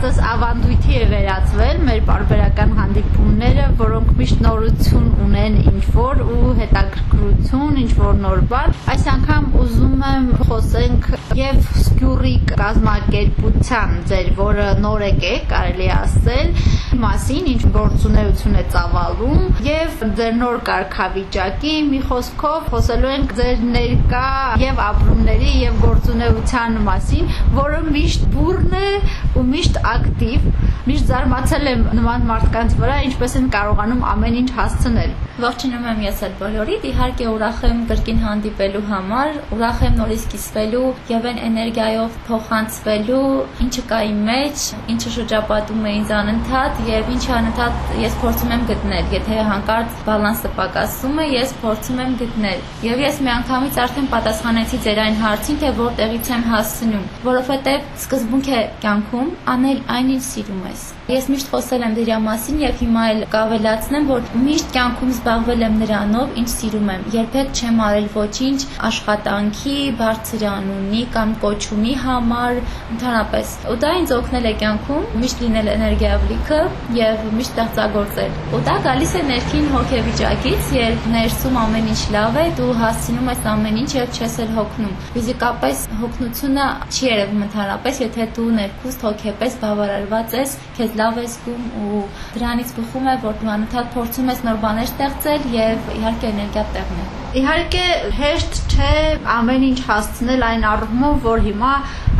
Կարծես ավանդույթի է վերածվել մեր բարբերական հանդիպումները, որոնք միշտ նորություն ունեն ինչ որ ու հետաքրքրություն, ինչ որ նոր բան։ Այս անգամ ուզում եմ խոսենք եւ Սկյուրի կազմակերպության ձեր, որը նոր եք, կարելի է ասել, մասին, ինչ գործունեություն է ծավալում եւ ձեր նոր կարգավիճակի մի խոսքով խոսելու ենք ձեր ներկա եւ ապրումների եւ գործունեության մասին, որը միշտ բուրն է ու միշտ ակտիվ, միշտ զարմացել եմ նման մարդկանց վրա, ինչպես են կարողանում ամեն ինչ հասցնել։ Ողջունում եմ ես այդ բոլորիդ, իհարկե ուրախ եմ կրկին հանդիպելու համար, ուրախ եմ նորից կիսվելու եւ այն էներգիայով փոխանցվելու, ինչը կա իմ մեջ, ինչը շրջապատում է ինձ անընդհատ եւ ինչը անընդհատ ես փորձում եմ գտնել։ Եթե հանկարծ բալանսը պակասում է, ես փորձում եմ գտնել։ Եվ ես միանգամից արդեն պատասխանեցի ձեր այն հարցին, թե որտեղից եմ հասնում, որովհետեւ սկզբունք է կյանքում անել այն, ինչ սիրում ես։ Ես միշտ խոսել եմ դրա մասին եւ հիմա էլ կավելացնեմ, որ միշտ կյանքում զբաղվել եմ նրանով, ինչ սիրում եմ։ Երբեք չեմ արել ոչինչ աշխատանքի, բարձր անունի կամ կոչումի համար, ընդհանրապես։ Ու դա ինձ օգնել է կյանքում միշտ լինել էներգիավլիքը եւ միշտ ստեղծագործել։ Ու դա գալիս է ներքին հոգեվիճակից, երբ ներսում ամեն ինչ լավ է, դու հասցնում ես ամեն ինչ եւ չես էլ հոգնում։ Ֆիզիկապես հոգնությունը չի երևում ընդհանրապես, եթե դու ներքուստ հոգեպես բավարարված ես, քեզ լավ ես զգում ու դրանից բխում է, որ դու անընդհատ փորձում ես նոր բաներ ստեղծել եւ իհարկե էներգիա տեղնել։ Իհարկե հեշտ չէ ամեն ինչ հասցնել այն առումով, որ հիմա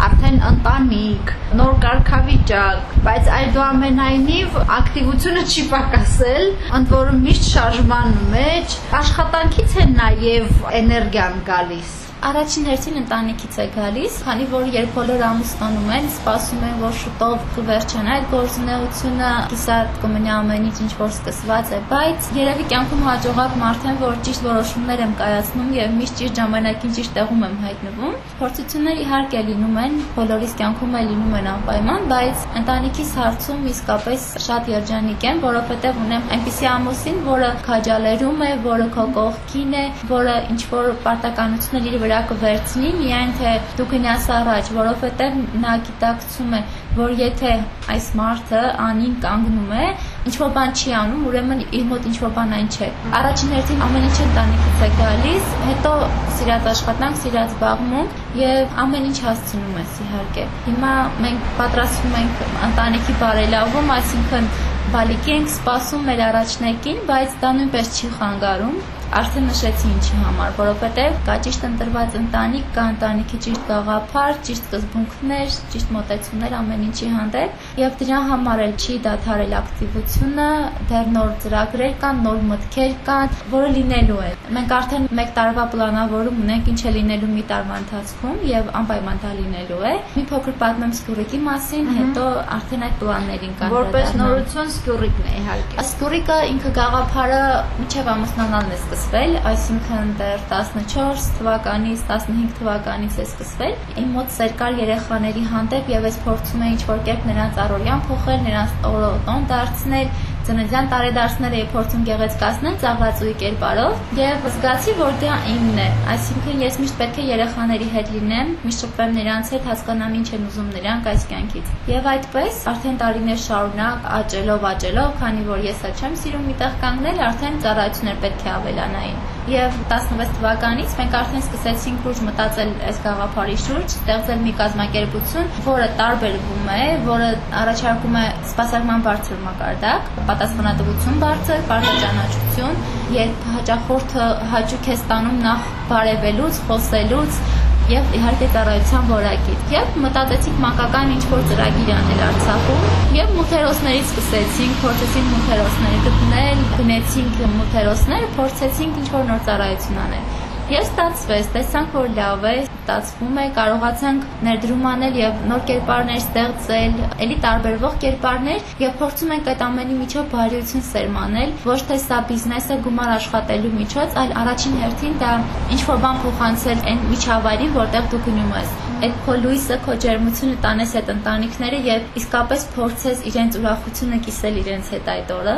արդեն ընտանիք, նոր կարգավիճակ, բայց այդուամենայնիվ ակտիվությունը չի պակասել, ընդ որում միշտ շարժման մեջ, աշխատանքից է նաև էներգիան գալիս Առաջին հերթին ընտանիքից է գալիս, քանի որ երբ բոլոր ամուսնանում են, սպասում են, որ շուտով կվերջանա այդ գործունեությունը, կիսատ կմնա ամեն ինչ ինչ որ սկսված է, բայց երևի կյանքում հաջողակ մարդ եմ, որ ճիշտ որոշումներ եմ կայացնում եւ միշտ ճիշտ ժամանակին ճիշտ տեղում եմ հայտնվում։ Փորձություններ իհարկե լինում են, բոլորիս կյանքում է լինում են անպայման, բայց ընտանիքիս հարցում իսկապես շատ երջանիկ եմ, որովհետեւ ունեմ այնպիսի ամուսին, որը քաջալերում է, որը քո կողքին է, որը ինչ որ պարտականություններ իր վրա կվերցնի, միայն թե դու գնաս առաջ, որովհետև նա գիտակցում է, որ եթե այս մարդը անին կանգնում է, ինչ որ բան չի անում, ուրեմն իր մոտ ինչ որ բան այն չէ։ Առաջին հերթին ամեն ինչ ընտանիքից է գալիս, հետո սիրած աշխատանք, սիրած զբաղմունք եւ ամեն ինչ հասցնում ես իհարկե։ Հիմա մենք պատրաստվում ենք ընտանիքի բարելավում, այսինքն բալիկի ենք սպասում մեր առաջնակին, բայց դա նույնպես չի խանգարում արդեն նշեցի ինչի համար, որովհետև կա ճիշտ ընտրված ընտանիք, կա ընտանիքի ճիշտ գաղափար, ճիշտ սկզբունքներ, ճիշտ մոտեցումներ ամեն ինչի հանդեպ, եւ դրա համար էլ չի դադարել ակտիվությունը, դեռ նոր ծրագրեր կան, նոր մտքեր կան, որը լինելու է։ Մենք արդեն 1 տարվա պլանավորում ունենք ինչ է լինելու մի տարվա ընթացքում եւ անպայման դա լինելու է։ Մի փոքր պատմեմ Սկյուրիկի մասին, հետո արդեն այդ պլաններին կան։ Որպես նորություն Սկյուրիկն է իհարկե։ Սկյուրիկը ինքը գաղափարը միջև ամուսնանալն է սկսել սկսվել, այսինքն դեռ 14 թվականից, 15 թվականից է սկսվել։ Իմ մոտ սեր կար երեխաների հանդեպ եւ ես փորձում եմ ինչ-որ կերպ նրանց առօրյան փոխել, նրանց օրոտոն դարձնել, ծննդյան տարեդարձներ էի փորձում գեղեցկացնել ծաղրածուի կերպարով եւ զգացի, որ դա իմն է։ Այսինքն ես միշտ պետք է երեխաների հետ լինեմ, միշտ շփվեմ նրանց հետ, հասկանամ ինչ են ուզում նրանք այս կյանքից։ Եվ այդպես արդեն տարիներ շարունակ աճելով, աճելով, քանի որ ես չեմ սիրում միտեղ կանգնել, արդեն ծառայություններ պետք է ավելանային եւ 16 թվականից մենք արդեն սկսեցինք ուժ մտածել այս գաղափարի շուրջ, ստեղծել մի կազմակերպություն, որը տարբերվում է, որը առաջարկում է սպասարկման բարձր մակարդակ, պատասխանատվություն բարձր, բարձրաճանաչություն, երբ հաճախորդը հաճույք է ստանում նախ բարևելուց, խոսելուց, եւ իհարկե ծառայության որակից։ Եվ մտածեցինք մանկական ինչ-որ ծրագիր անել Արցախում եւ մութերոսներից սկսեցինք, փորձեցինք մութերոսները գտնել, գնեցինք մութերոսներ, փորձեցինք ինչ-որ նոր ծառայություն անել։ Եվ ստացվեց, տեսանք, որ լավ է, ստացվում է, կարողացանք ներդրում անել եւ նոր կերպարներ ստեղծել, ելի տարբերվող կերպարներ եւ փորձում ենք այդ ամենի միջով բարիություն սերմանել, ոչ թե սա բիզնեսը գումար աշխատելու միջոց, այլ առաջին հերթին դա ինչ որ բան փոխանցել այն միջավայրին, որտեղ դու գնում ես այդ քո լույսը, քո ջերմությունը տանես այդ ընտանիքները եւ իսկապես փորձես իրենց ուրախությունը կիսել իրենց հետ այդ օրը։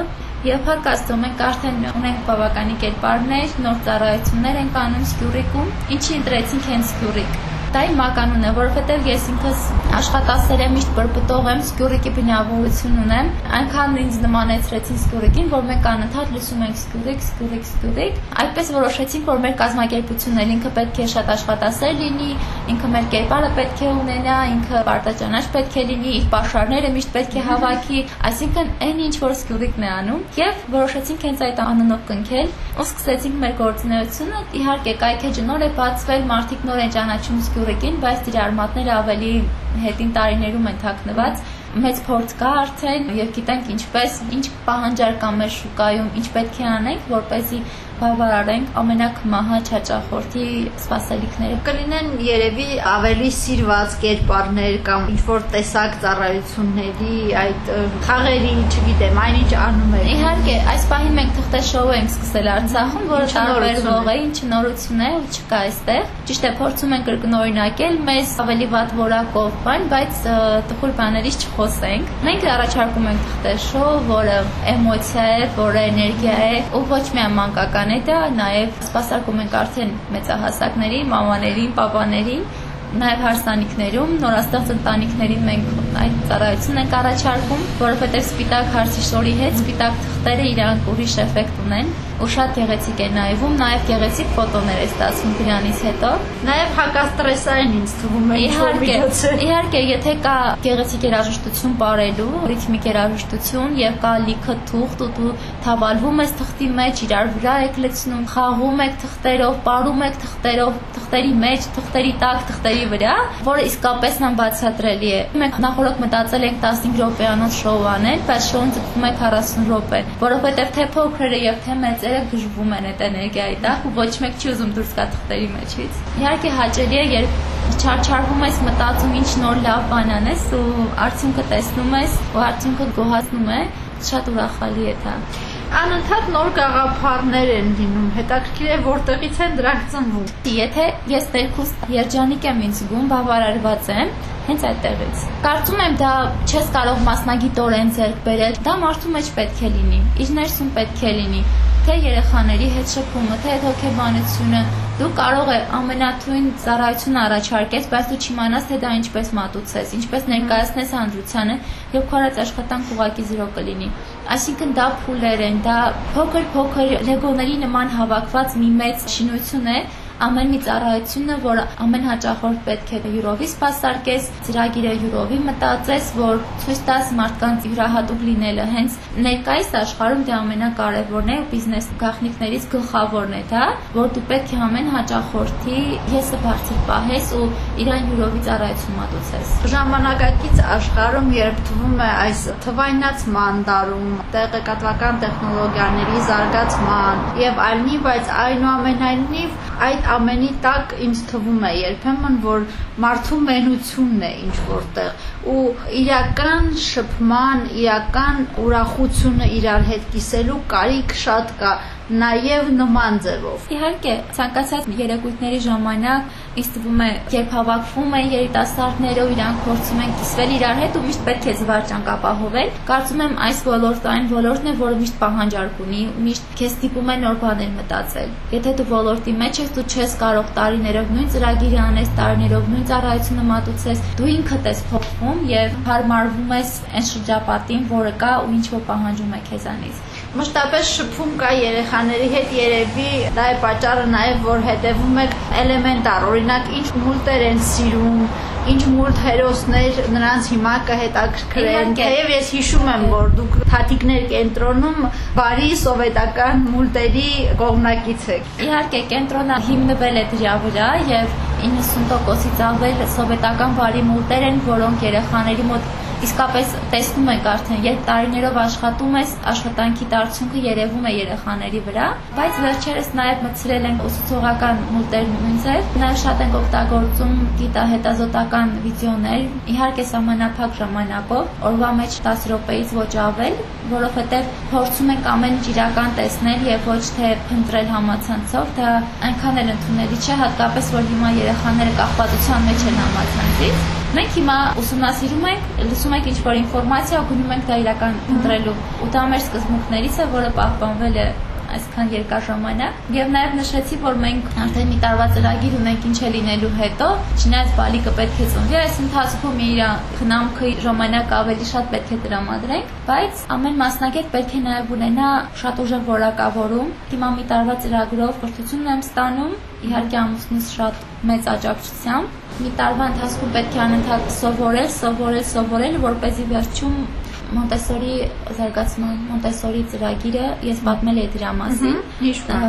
Եվ հարկ աստծո մենք արդեն ունենք բավականի կերպարներ, նոր ծառայություններ ենք անում Սկյուրիկում, ինչի ընտրեցինք հենց Սկյուրիկ դա իմ ականունն է, որովհետև ես ինքս աշխատասեր եմ, միշտ բրբտող եմ, սկյուրիկի բնավորություն ունեմ։ Այնքան ինձ նմանեցրեցին սկյուրիկին, որ մենք անընդհատ լսում ենք սկյուրիկ, սկյուրիկ, սկյուրիկ։ Այդպես որոշեցինք, որ մեր կազմակերպությունն ինքը պետք է շատ աշխատասեր լինի, ինքը մեր կերպարը պետք է ունենա, ինքը պարտաճանաչ պետք է լինի, իր ապաշարները միշտ պետք է հավաքի, այսինքն այն ինչ որ սկյուրիկն է անում, եւ որոշեցինք հենց այդ անունով կնքել, ու սկսեցինք մեր գործունեությունը։ Իհարկե, կայքեջը նոր է բացվել, մարդիկ նոր են ճանաչում սկյուրիկ գյուրիկին, բայց իր արմատները ավելի հետին տարիներում են թաքնված մեծ փորձ կա արդեն եւ գիտենք ինչպես ինչ պահանջար կա մեր շուկայում, ինչ պետք է անենք, որպեսզի բավարարենք ամենակմահաճ հաճախորդի սպասելիքները։ Կլինեն երևի ավելի սիրված կերպարներ կամ ինչ որ տեսակ ծառայությունների, այդ խաղերի, չգիտեմ, այնինչ անում եք։ Իհարկե, այս պահին մենք թղթե շոու ենք սկսել Արցախում, որը տարբերվող է, ինչ նորություն է ու չկա այստեղ։ Ճիշտ է, փորձում ենք կրկնօրինակել մեզ ավելի վատ որակով բան, բայց տխուր բաներից չխոսենք։ Մենք առաջարկում ենք թղթե շոու, որը էմոցիա է, որը էներգիա է, ու ոչ միայն մանկական է դա, նաև սպասարկում ենք արդեն մեծահասակների, մամաներին, պապաներին, նաև հարսանիքներում նորաստեղծ ընտանիքներին մենք այդ ծառայությունն ենք առաջարկում, որովհետև սպիտակ հարսի շորի հետ սպիտակ թղթերը իրանք ուրիշ էֆեկտ ունեն ու շատ գեղեցիկ է նայվում, նաև գեղեցիկ ֆոտոներ է ստացվում դրանից հետո։ Նաև հակաստրեսային ինձ թվում է իհարկե։ Իհարկե, եթե կա գեղեցիկ երաժշտություն բարելու, ռիթմիկ երաժշտություն եւ կա լիքը թուղթ ու դու թավալվում ես թղթի մեջ, իրար վրա եք լցնում, խաղում եք թղթերով, ապարում եք թղթերով, թղթերի մեջ, թղթերի տակ, թղթերի վրա, որը իսկապես անբացատրելի է։ Մենք նախորդ մտածել ենք 15 րոպեանոց շոու անել, բայց շոուն ձգվում է 40 րոպե, որովհետև թե փոքրերը եւ թե մեծերը գժվում են այդ էներգիայի տակ ու ոչ մեկ չի ուզում դուրս գա թղթերի մեջից։ Իհարկե հաճելի է, երբ չարչարվում ես մտածում ինչ նոր լավ բան անես ու արդյունքը տեսնում ես ու արդյունքը գոհացնում է, շատ ուրախալի է դա անընդհատ նոր գաղափարներ են լինում։ Հետաքրքիր է որտեղից են դրանք ծնվում։ Եթե ես ներքուս երջանիկ եմ ինձ զգում, բավարարված եմ, հենց այդտեղից։ Կարծում եմ դա չես կարող մասնագիտորեն ձեռք բերել, դա մարդու մեջ պետք է լինի, իր ներսում պետք է լինի թե երեխաների հետ շփումը, թե այդ հոգեբանությունը, դու կարող է ամենաթույն ծառայությունը առաջարկես, բայց դու չիմանաս թե դա ինչպես մատուցես, ինչպես ներկայացնես հանրությանը եւ քարած աշխատանք ուղակի զրո կլինի։ Այսինքն դա փուլեր են, դա փոքր-փոքր լեգոների նման հավաքված մի մեծ շինություն է, ամեն մի ծառայությունը, որ ամեն հաճախորդ պետք է յուրովի սպասարկես, ծրագիրը յուրովի մտածես, որ ցույց տաս մարդկանց յուրահատուկ լինելը։ Հենց ներկայիս աշխարհում դա ամենակարևորն է ու բիզնես գաղտնիքներից գլխավորն է դա, որ դու պետք է ամեն հաճախորդի եսը բարձր պահես ու իրան յուրովի ծառայություն մատուցես։ Ժամանակակից աշխարհում երբ թվում է այս թվայնացման դարում, տեղեկատվական տեխնոլոգիաների զարգացման եւ այլնի, բայց այնուամենայնիվ այդ ամենի տակ ինձ թվում է երբեմն որ մարդու մենությունն է ինչ որտեղ ու իրական շփման, իրական ուրախությունը իրար հետ կիսելու կարիք շատ կա նաև նման ձևով։ Իհարկե, ցանկացած երեկույթների ժամանակ ինձ թվում է, երբ հավաքվում են երիտասարդները իրանք փորձում են կիսվել իրար հետ ու միշտ պետք է զվարճանք ապահովել, կարծում եմ այս ոլորտը այն ոլորտն է, որը միշտ պահանջարկ ունի, միշտ քեզ ստիպում է նոր բաներ մտածել։ Եթե դու ոլորտի մեջ ես, դու չես կարող տարիներով նույն ծրագիրը անես, տարիներով նույն ծառայությունը մատուցես, դու ինքդ ես փոխվում եւ հարմարվում ես այն շրջապատին, որը կա ու ինչ որ պահանջում է քեզանից մշտապես շփում կա երեխաների հետ երևի դա է պատճառը նաև որ հետևում եք էլեմենտար օրինակ ինչ մուլտեր են սիրում ինչ մուլտ հերոսներ նրանց հիմա կհետաքրքրեն թեև ես հիշում եմ որ դուք թաթիկներ կենտրոնում բարի սովետական մուլտերի կողմնակից եք իհարկե կենտրոնը հիմնվել է դրա վրա եւ 90%-ից ավել սովետական բարի մուլտեր են որոնք երեխաների մոտ իսկապես տեսնում ենք արդեն, երբ տարիներով աշխատում ես, աշխատանքի դարձունքը երևում է երեխաների վրա, բայց վերջերս նաև մտցրել ենք ուսուցողական մուտեր նույնիսկ, նաև շատ ենք օգտագործում գիտահետազոտական վիդեոներ, իհարկե սահմանափակ ժամանակով, օրվա մեջ 10 րոպեից ոչ ավել, որովհետև փորձում ենք ամեն ինչ իրական տեսնել եւ ոչ թե փնտրել համացանցով, դա այնքան էլ ընդունելի չէ, հատկապես որ հիմա երեխաները կախվածության մեջ են համացանցից։ Մենք հիմա ուսումնասիրում ենք, լսում ենք ինչ-որ ինֆորմացիա, գնում ենք դա իրական ընտրելու։ Ու դա մեր սկզբունքներից է, որը պահպանվել է այսքան երկար ժամանակ եւ նաեւ նշեցի որ մենք արդեն մի տարվա ծրագիր ունենք ինչ է լինելու հետո չնայած բալիկը պետք է ծնվի այս ընթացքում իր խնամքը ժամանակ ավելի շատ պետք է տրամադրենք բայց ամեն մասնագետ պետք է նաեւ ունենա շատ ուժեղ որակավորում հիմա մի տարվա ծրագրով կրթություն եմ ստանում իհարկե ամուսնուս շատ մեծ աջակցությամբ մի տարվա ընթացքում պետք է անընդհատ սովորել, սովորել, սովորել, որպեսզի վերջում Մոնտեսորի զարգացման Մոնտեսորի ծրագիրը ես պատմել եմ դրա մասին։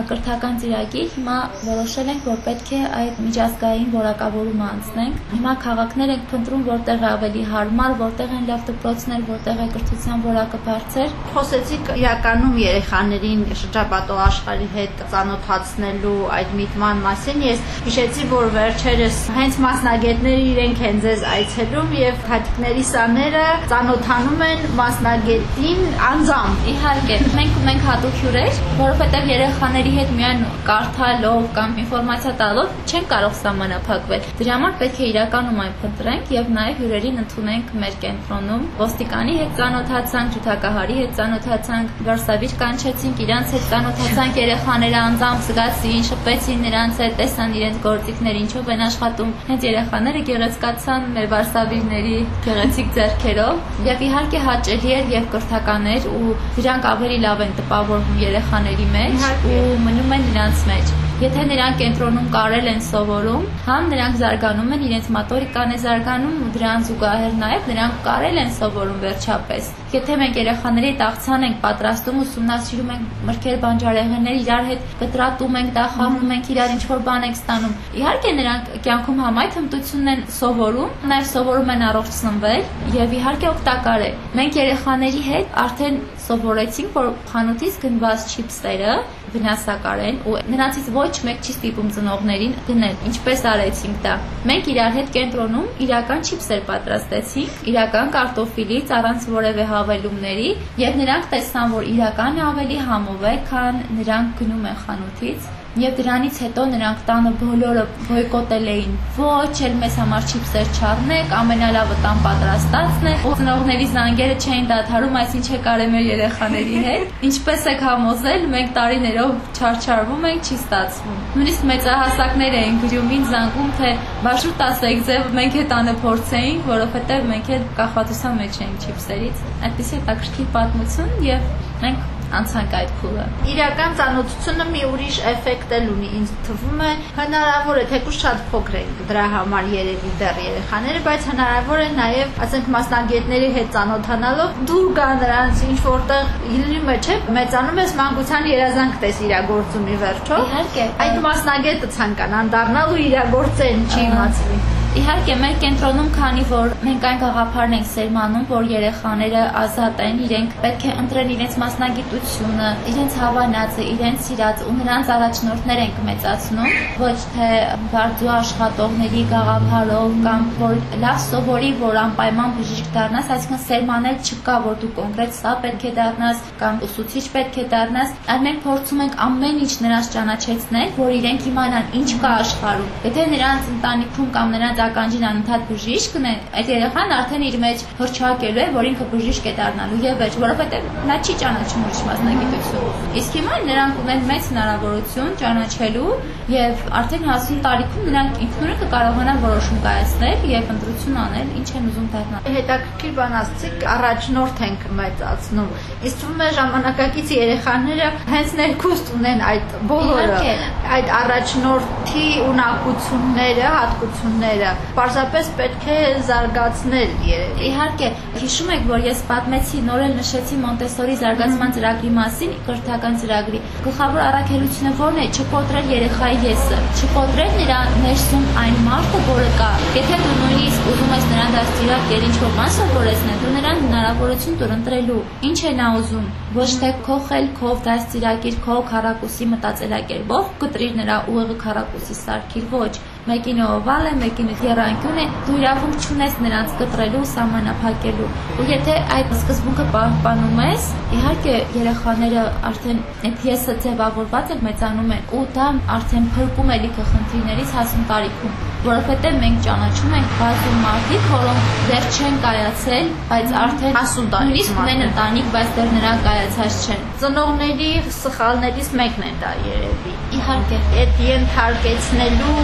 Կրթական ծրագիր հիմա որոշել ենք, որ պետք է այդ միջազգային որակավորումը անցնենք։ Հիմա քաղաքներ ենք փնտրում, որտեղ է ավելի հարմար, որտեղ են լավ դպրոցներ, որտեղ է կրթության որակը բարձր։ Խոսեցիք իրականում երեխաներին շրջապատող աշխարհի հետ ծանոթացնելու այդ միտման մասին։ Ես հիշեցի, որ վերջերս հենց մասնագետները իրենք են ձեզ այցելում եւ հատիկների սաները ծանոթանում են մասնագետին անձամբ։ Իհարկե, մենք ունենք հատուկ հյուրեր, որովհետև երեխաների հետ միայն կարդալով կամ ինֆորմացիա տալով չեն կարող սահմանափակվել։ Դրա համար պետք է իրականում այն փնտրենք եւ նաեւ հյուրերին ընդունենք մեր կենտրոնում։ Ոստիկանի հետ ծանոթացանք, ջութակահարի հետ ծանոթացանք, Վարշավիր կանչեցինք, իրանց հետ ծանոթացանք երեխաները անձամբ զգացին, շփվեցին նրանց հետ, տեսան իրենց գործիքները ինչով են աշխատում։ Հենց երեխաները գեղեցկացան մեր Վարշավիրների գեղեցիկ ձեռքերով եւ իհարկե հաճելի էր եւ կրթական էր ու դրանք ավելի լավ են տպավորվում երեխաների մեջ ու մնում են նրանց մեջ Եթե նրանք կենտրոնում կարել են սովորում, համ նրանք զարգանում են, իրենց մոտորիկան է զարգանում ու դրան զուգահեռ նաև նրանք կարել են սովորում վերջապես։ Եթե մենք երեխաների հետ աղցան ենք պատրաստում, ուսումնասիրում ենք մրգեր բանջարեղեններ, իրար հետ կտրատում ենք, դա խաղում ենք, իրար ինչ որ բան ենք ստանում։ Իհարկե նրանք կյանքում համայտ հմտությունն են սովորում, նաև սովորում են առողջ սնվել եւ իհարկե օգտակար է։ Մենք երեխաների հետ արդեն սովորեցինք, որ խանութից գնված չիպսերը վնասակար են ու նրանցից ոչ մեկ չի ստիպում ծնողներին գնել։ Ինչպես արեցինք դա։ Մենք իրար հետ կենտրոնում իրական չիպսեր պատրաստեցինք, իրական կարտոֆիլից առանց որևէ հավելումների, եւ նրանք տեսան, որ իրականը ավելի համով է, քան նրանք գնում են խանութից Եվ դրանից հետո նրանք տանը բոլորը բոյկոտել էին։ Ոչ, էլ մեզ համար չիպսեր չառնեք, ամենալավը տան պատրաստածն է։ Ծնողների զանգերը չէին դադարում, այսինչ է կարել մեր երեխաների հետ։ Ինչպես եք համոզել, մենք տարիներով չարչարվում ենք, չի ստացվում։ Նույնիսկ մեծահասակներ էին գրումին զանգում, թե «Բաշուտ ասեք ձև, մենք է տանը փորձեինք, որովհետև մենք էլ կախվածության մեջ էինք չիպսերից»։ Այդպես է տակշքի պատմություն եւ մենք անցանք այդ փուլը։ Իրական ծանոթությունը մի ուրիշ էֆեկտ էլ ունի, ինձ թվում է հնարավոր է թեկուզ շատ փոքր են դրա համար երևի դեռ երեխաները, բայց հնարավոր է նաև, ասենք մասնագետների հետ ծանոթանալով դուր գա նրանց ինչ որտեղ լինում է, չէ՞, մեծանում ես մանկության երազանք տես իրագործումի վերջո։ Իհարկե։ Այդ մասնագետը ցանկանան դառնալ ու իրագործեն, չի իմացվի։ Իհարկե մեր կենտրոնում, քանի որ մենք այն գաղափարն ենք սերմանում, որ երեխաները ազատ են, իրենք պետք է ընտրեն իրենց մասնագիտությունը, իրենց հավանածը, իրենց սիրած ու նրանց առաջնորդներ ենք մեծացնում, ոչ թե բարձու աշխատողների գաղափարով կամ որ լավ սովորի, որ անպայման բժիշկ դառնաս, այսինքն սերմանել չկա, որ դու կոնկրետ սա պետք է դառնաս կամ ուսուցիչ պետք է դառնաս, այլ մենք փորձում ենք ամեն ինչ նրանց ճանաչեցնել, որ իրենք իմանան ինչ կա աշխարհում։ Եթե նրանց ընտանիքում կամ նրանց ականջին անընդհատ բժիշկ ունեն, այդ երեխան արդեն իր մեջ հրճակելու է, որ ինքը բժիշկ է դառնալու եւ վերջ, որովհետեւ նա չի ճանաչում ուրիշ մասնագիտություն։ Իսկ հիմա նրանք ունեն մեծ հնարավորություն ճանաչելու եւ արդեն հասուն տարիքում նրանք ինքնուրույն կկարողանան որոշում կայացնել եւ ընտրություն անել, ինչ են ուզում դառնալ։ Հետաքրքիր բան ասցիք, առաջնորդ ենք մեծացնում։ Իսկ թվում է ժամանակակից երեխաները հենց ներքուստ ունեն այդ բոլորը, այդ առաջնորդի ունակությունները, հատկությունները Պարզապես պետք է զարգացնել երևի։ Իհարկե, հիշում եք, որ ես պատմեցի, նոր էլ նշեցի Մոնտեսորի զարգացման ծրագրի մասին, կրթական ծրագրի։ գլխավոր առաքելությունը որն է? Չկոտրել երեխայի եսը, չկոտրել նրա ներսում այն մարդը, որը կա։ Եթե դու նույնիսկ ուզում ես նրան դաստիարակել ինչ-որ բան սովորեցնել, դու նրան հնարավորություն տուր ընտրելու։ Ինչ է նա ուզում։ Ոչ թե քո խելքով դաստիարակիր քո քարակուսի մտածելակերպով, կտրիր նրա ուղեղը քարակուսի սարքիր, ոչ մեկին օվալ է, մեկին երանկյուն է, դու իրավունք չունես նրանց կտրելու, սահմանափակելու։ Ու եթե այդ սկզբունքը պահպանում ես, իհարկե երեխաները արդեն այդ եսը ձևավորված է, մեծանում են ու դա արդեն փրկում է լիքը խնդիրներից հասուն տարիքում որովհետև մենք ճանաչում ենք բազում մարդիկ, որոնք դեռ չեն կայացել, բայց արդեն հասուն տարիքում ունեն ընտանիք, բայց դեռ նրանք կայացած չեն։ Ծնողների սխալներից մեկն է դա երևի։ Իհարկե, այդ ենթարկեցնելու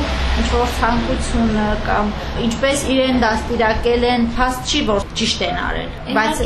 ինչ որ ցանկությունը կամ ինչպես իրեն դաստիարակել են, հաստ չի որ ճիշտ են արել, բայց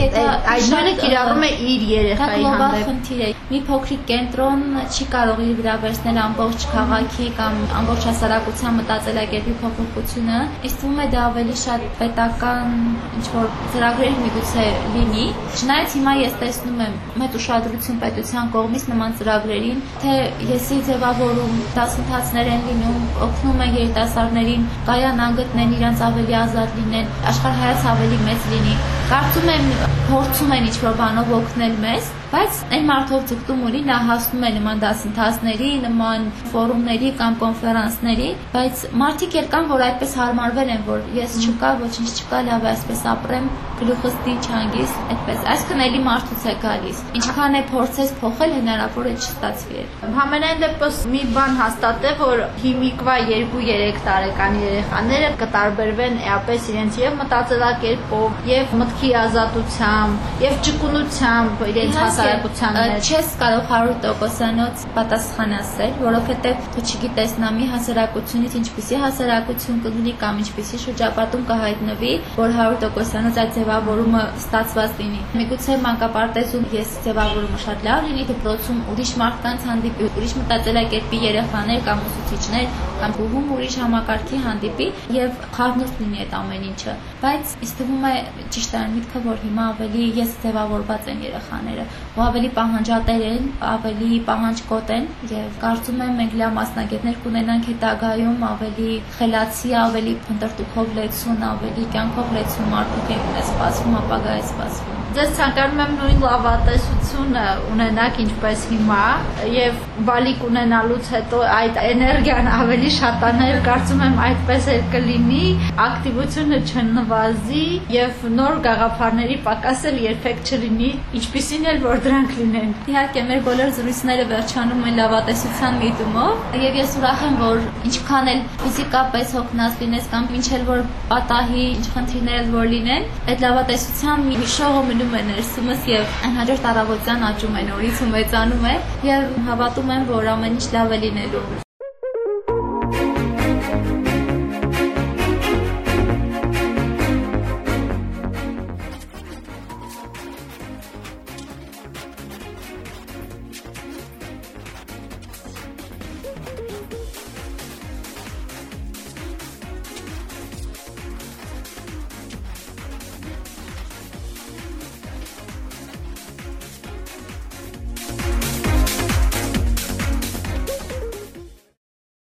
այդ նույնը կիրառում է իր երեխայի հանդեպ։ խնդիր է։ Մի փոքրիկ կենտրոն չի կարող իր վրա վերցնել ամբողջ քաղաքի կամ ամբողջ հասարակության մտածելակերպի փոփոխությունը, իսկ թվում է դա ավելի շատ պետական ինչ որ ծրագրերի միգուցե լինի։ Չնայած հիմա ես տեսնում եմ մեծ ուշադրություն պետության կողմից նման ծրագրերին, թե եսի ձևավորում դասընթացներ են լինում, օգնում են երիտասարդներին կայանան գտնեն իրանց ավելի ազատ լինեն, աշխարհայաց ավելի մեծ լինի։ Կարծում եմ փորձում են ինչ-որ բանով օգնել մեզ, բայց այն մարդով ցկտում ունի նա հասնում է նման դասընթացների, նման ֆորումների կամ կոնֆերանսների, բայց մարդիկ էլ կան, որ այդպես հարմարվել են, որ ես չկա, ոչինչ չկա, լավ է այսպես ապրեմ, գլուխս դի չանգիս, այդպես։ Այսքան էլի մարդուց է գալիս։ Ինչքան է փորձես փոխել, հնարավոր է չստացվի։ Համենայն դեպս մի բան հաստատ է, որ հիմիկվա 2-3 տարեկան երեխաները կտարբերվեն էապես իրենց եւ մտածելակերպով, եւ մտքի ազատությամբ, եւ ճկունությամբ իրենց հասարակության մեջ։ Չես կարող 100%-անոց պատասխան ասել, որովհետեւ դու չգիտես նա մի հասարակությունից ինչպիսի հասարակություն կլինի կամ ինչպիսի շրջապատում կհայտնվի, որ 100%-անոց այդ ձևավորումը ստացված լինի։ Միգուցե մանկապարտեզում ես ձևավորումը շատ լավ լինի, դպրոցում ուրիշ մարդկանց հանդիպի, ուրիշ մտածելակերպի երեխաներ կամ ուսուցիչներ կամ գուհում ուրիշ համակարգի հանդիպի եւ խառնուրդ լինի այդ ամեն ինչը։ Բայց ինձ թվում է ճիշտ է միտքը, որ հիմա ավելի ես ձևավորված են երեխաները, ու ավելի պահանջատեր են, ավելի պահանջկոտ են եւ կարծում եմ մենք լավ մասնագետներ կունենանք հետագայում ավելի խելացի, ավելի փնտրտուքով լեցուն, ավելի կյանքով լեցուն մարդիկ են սպասվում, ապագայի սպասվում։ Ձեզ ցանկանում եմ նույն լավատեսությունը ունենաք ինչպես հիմա եւ բալիկ ունենալուց հետո այդ էներգիան ավելի շատաներ, կարծում եմ այդպես էլ կլինի, ակտիվությունը չնվազի եւ նոր գաղափարների պակաս էլ երբեք չլինի, ինչպիսին էլ որ դրանք լինեն։ Իհարկե մեր բոլոր զրույցները վերջանում են լավատեսության միտումով եւ ես ուրախ եմ, որ ինչքան էլ ֆիզիկապես հոգնած լինես կամ ինչ էլ որ պատահի, ինչ խնդիրներ որ լինեն, այդ լավատեսության մի շողը մնում է ներսումս եւ անհաջորդ առավոտյան աճում է նորից ու մեծանում է եւ հավատում եմ, որ ամեն ինչ լավ է լինելու։